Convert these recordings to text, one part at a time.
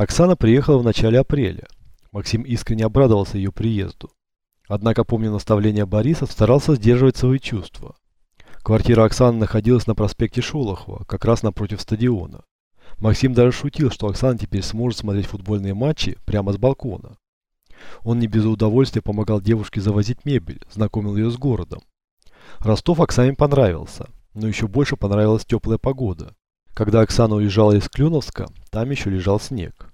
Оксана приехала в начале апреля. Максим искренне обрадовался ее приезду. Однако, помня наставления Бориса, старался сдерживать свои чувства. Квартира Оксаны находилась на проспекте Шолохова, как раз напротив стадиона. Максим даже шутил, что Оксана теперь сможет смотреть футбольные матчи прямо с балкона. Он не без удовольствия помогал девушке завозить мебель, знакомил ее с городом. Ростов Оксане понравился, но еще больше понравилась теплая погода. Когда Оксана уезжала из Клюновска, там еще лежал снег.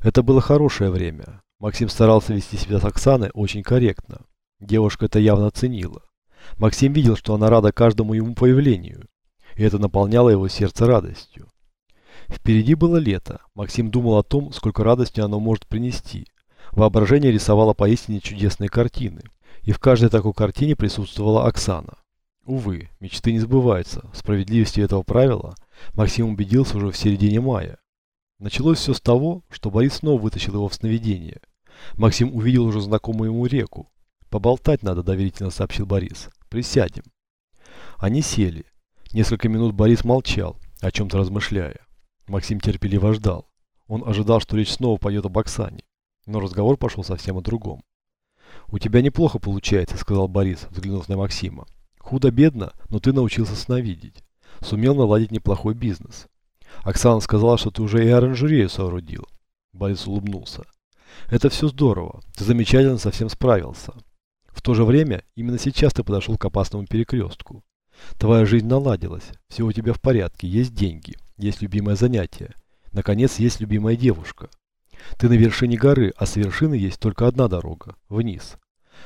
Это было хорошее время. Максим старался вести себя с Оксаной очень корректно. Девушка это явно ценила. Максим видел, что она рада каждому ему появлению, и это наполняло его сердце радостью. Впереди было лето. Максим думал о том, сколько радости оно может принести. Воображение рисовало поистине чудесные картины. И в каждой такой картине присутствовала Оксана. Увы, мечты не сбываются. Справедливости этого правила Максим убедился уже в середине мая. Началось все с того, что Борис снова вытащил его в сновидение. Максим увидел уже знакомую ему реку. «Поболтать надо», – доверительно сообщил Борис. «Присядем». Они сели. Несколько минут Борис молчал, о чем-то размышляя. Максим терпеливо ждал. Он ожидал, что речь снова пойдет об Оксане. Но разговор пошел совсем о другом. «У тебя неплохо получается», – сказал Борис, взглянув на Максима. «Худо-бедно, но ты научился сновидеть. Сумел наладить неплохой бизнес. Оксана сказала, что ты уже и оранжерею соорудил». Борис улыбнулся. «Это все здорово. Ты замечательно совсем справился. В то же время, именно сейчас ты подошел к опасному перекрестку. Твоя жизнь наладилась, все у тебя в порядке, есть деньги, есть любимое занятие. Наконец, есть любимая девушка. Ты на вершине горы, а с вершины есть только одна дорога – вниз.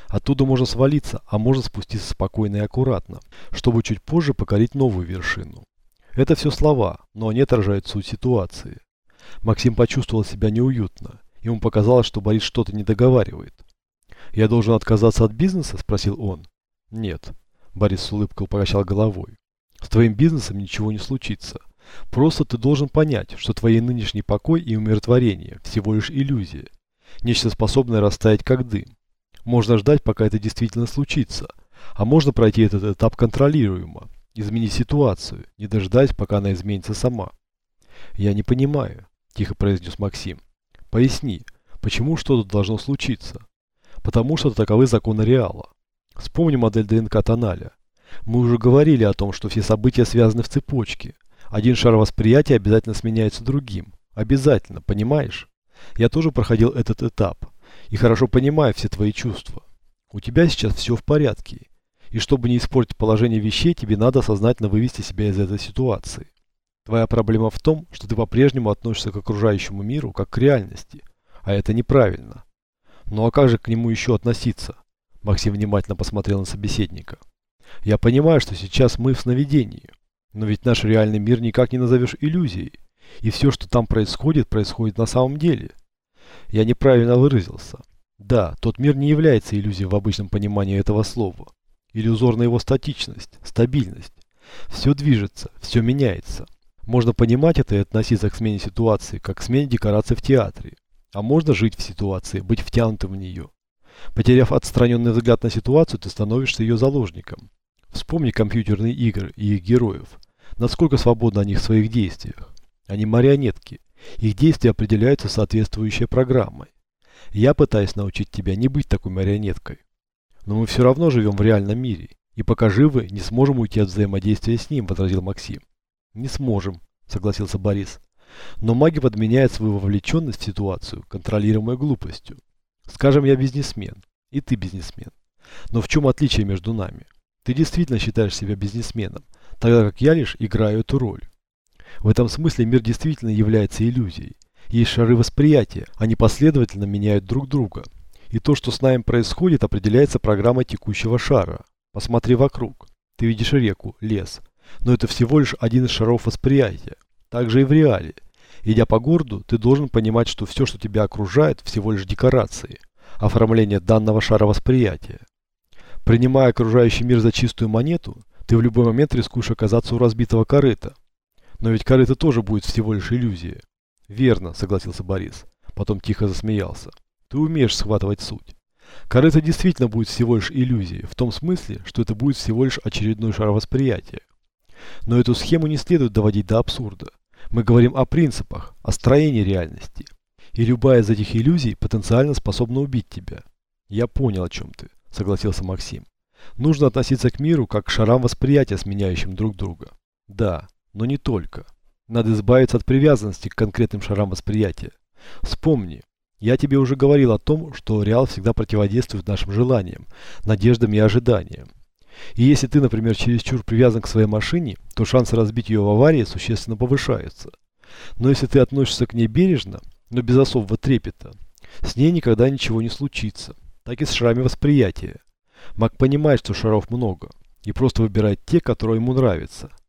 Оттуда можно свалиться, а можно спуститься спокойно и аккуратно, чтобы чуть позже покорить новую вершину. Это все слова, но они отражают суть ситуации. Максим почувствовал себя неуютно. Ему показалось, что Борис что-то не договаривает. «Я должен отказаться от бизнеса?» – спросил он. «Нет». Борис с улыбкой покачал головой. «С твоим бизнесом ничего не случится. Просто ты должен понять, что твои нынешний покой и умиротворение – всего лишь иллюзия. Нечто способное растаять как дым. Можно ждать, пока это действительно случится. А можно пройти этот этап контролируемо, изменить ситуацию, не дожидаясь, пока она изменится сама. «Я не понимаю», – тихо произнес Максим. «Поясни, почему что-то должно случиться?» потому что таковы законы Реала. Вспомни модель ДНК Тоналя. Мы уже говорили о том, что все события связаны в цепочке. Один шар восприятия обязательно сменяется другим. Обязательно, понимаешь? Я тоже проходил этот этап. И хорошо понимаю все твои чувства. У тебя сейчас все в порядке. И чтобы не испортить положение вещей, тебе надо сознательно вывести себя из этой ситуации. Твоя проблема в том, что ты по-прежнему относишься к окружающему миру как к реальности. А это неправильно. Ну а как же к нему еще относиться? Максим внимательно посмотрел на собеседника. Я понимаю, что сейчас мы в сновидении. Но ведь наш реальный мир никак не назовешь иллюзией. И все, что там происходит, происходит на самом деле. Я неправильно выразился. Да, тот мир не является иллюзией в обычном понимании этого слова. Иллюзорна его статичность, стабильность. Все движется, все меняется. Можно понимать это и относиться к смене ситуации, как к смене декораций в театре. А можно жить в ситуации, быть втянутым в нее. Потеряв отстраненный взгляд на ситуацию, ты становишься ее заложником. Вспомни компьютерные игры и их героев. Насколько свободны они в своих действиях. Они марионетки. Их действия определяются соответствующей программой. Я пытаюсь научить тебя не быть такой марионеткой. Но мы все равно живем в реальном мире. И пока живы, не сможем уйти от взаимодействия с ним, возразил Максим. Не сможем, согласился Борис. Но маги подменяют свою вовлеченность в ситуацию, контролируемой глупостью. Скажем, я бизнесмен, и ты бизнесмен. Но в чем отличие между нами? Ты действительно считаешь себя бизнесменом, тогда как я лишь играю эту роль. В этом смысле мир действительно является иллюзией. Есть шары восприятия, они последовательно меняют друг друга. И то, что с нами происходит, определяется программой текущего шара. Посмотри вокруг. Ты видишь реку, лес. Но это всего лишь один из шаров восприятия. Так же и в реале. Идя по городу, ты должен понимать, что все, что тебя окружает, всего лишь декорации, оформление данного шара восприятия. Принимая окружающий мир за чистую монету, ты в любой момент рискуешь оказаться у разбитого корыта. Но ведь корыто тоже будет всего лишь иллюзия. Верно, согласился Борис. Потом тихо засмеялся. Ты умеешь схватывать суть. Корыто действительно будет всего лишь иллюзией, в том смысле, что это будет всего лишь очередной шар восприятия. Но эту схему не следует доводить до абсурда. Мы говорим о принципах, о строении реальности. И любая из этих иллюзий потенциально способна убить тебя. Я понял, о чем ты, согласился Максим. Нужно относиться к миру как к шарам восприятия, сменяющим друг друга. Да, но не только. Надо избавиться от привязанности к конкретным шарам восприятия. Вспомни, я тебе уже говорил о том, что реал всегда противодействует нашим желаниям, надеждам и ожиданиям. И если ты, например, чересчур привязан к своей машине, то шансы разбить ее в аварии существенно повышаются. Но если ты относишься к ней бережно, но без особого трепета, с ней никогда ничего не случится. Так и с шарами восприятия. Маг понимает, что шаров много, и просто выбирает те, которые ему нравятся –